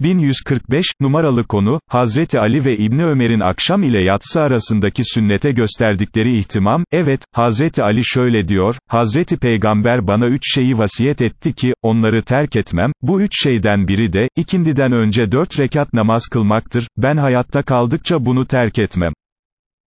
1145, numaralı konu, Hazreti Ali ve İbni Ömer'in akşam ile yatsı arasındaki sünnete gösterdikleri ihtimam, evet, Hazreti Ali şöyle diyor, Hazreti Peygamber bana üç şeyi vasiyet etti ki, onları terk etmem, bu üç şeyden biri de, ikindiden önce dört rekat namaz kılmaktır, ben hayatta kaldıkça bunu terk etmem.